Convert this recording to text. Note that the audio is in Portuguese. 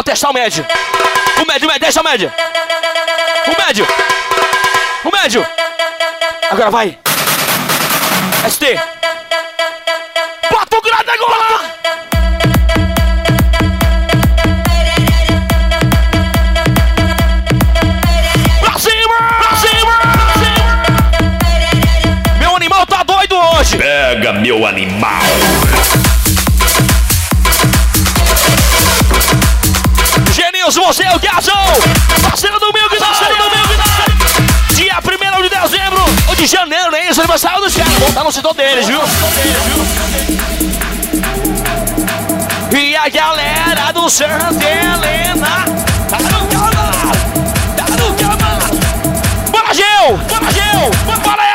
Vou testar o médio. O médio, o médio, testa o médio. O médio. O médio. Agora vai. ST. Bota o grande agora. Pra cima, pra cima, pra cima. Meu animal tá doido hoje. Pega meu animal. Genilson, você é o Gazão. Parceiro do meu parceiro do meu Dia 1 de dezembro ou de janeiro, né? Isso, aniversário dos caras. Tá no setor deles, viu? E a galera do Santa Helena tá no cama, tá no cama. Bora, Gel! Bora, Gel! Bora,